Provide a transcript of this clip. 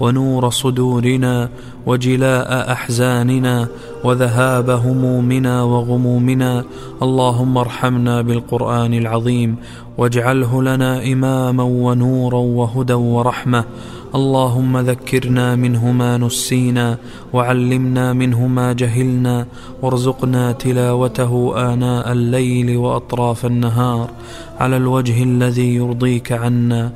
ونور صدورنا وجلاء أحزاننا وذهاب همومنا وغمومنا. اللهم ارحمنا بالقرآن العظيم واجعله لنا إماما ونورا وهدى ورحمة. اللهم ذكرنا منه ما نسينا وعلمنا منه ما جهلنا. وارزقنا تلاوته آناء الليل وأطراف النهار. على الوجه الذي يرضيك عنا.